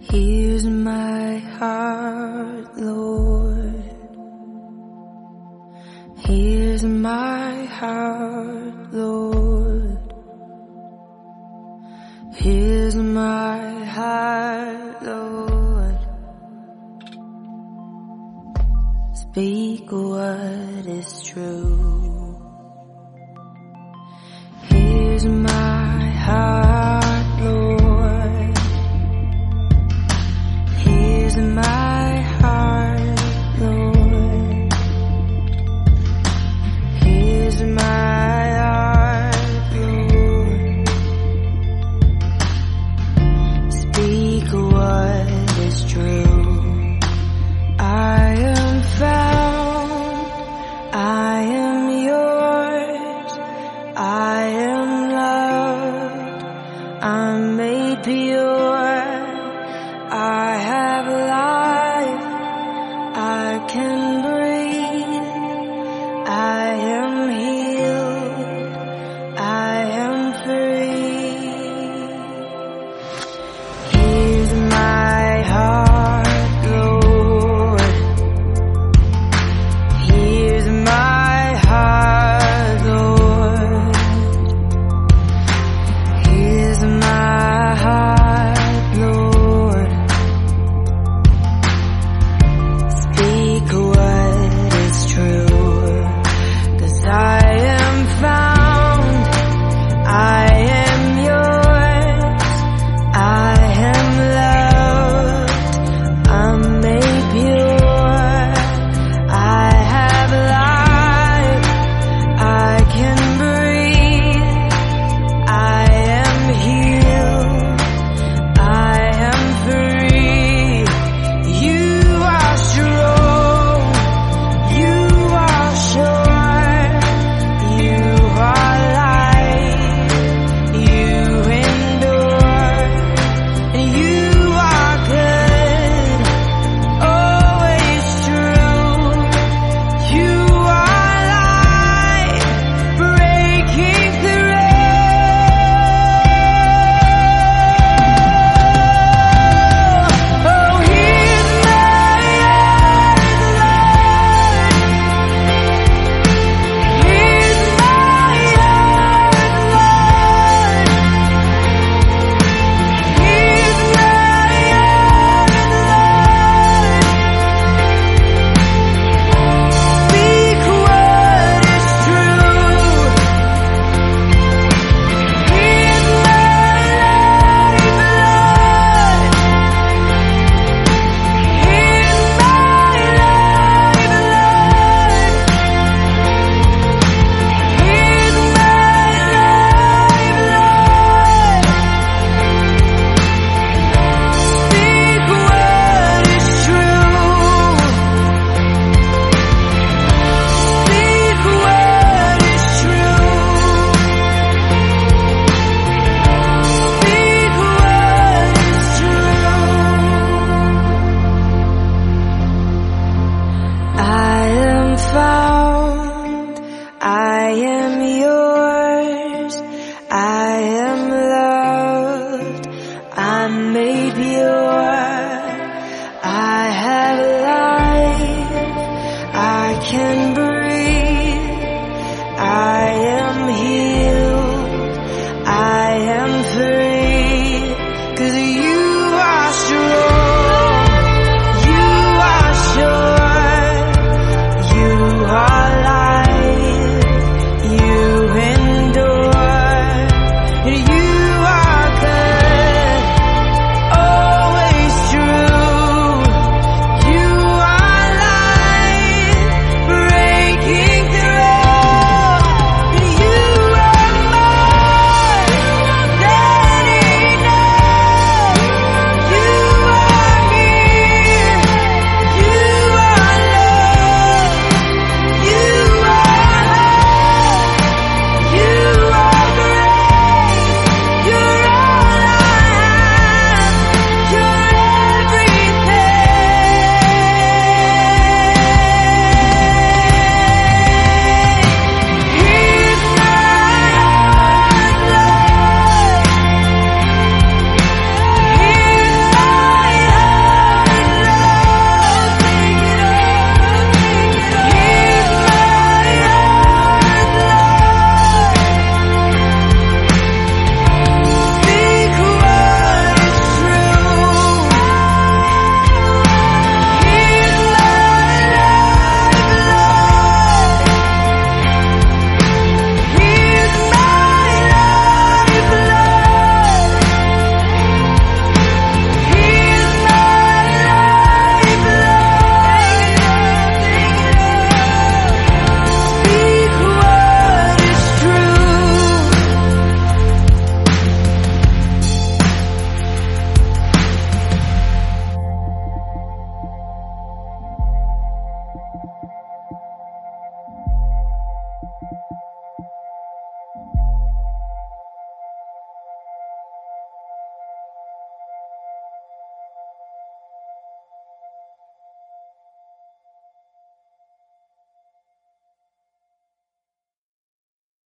Here's my heart, Lord. Here's my heart, Lord. Here's my heart, Lord. Speak what is true. Here's my in my can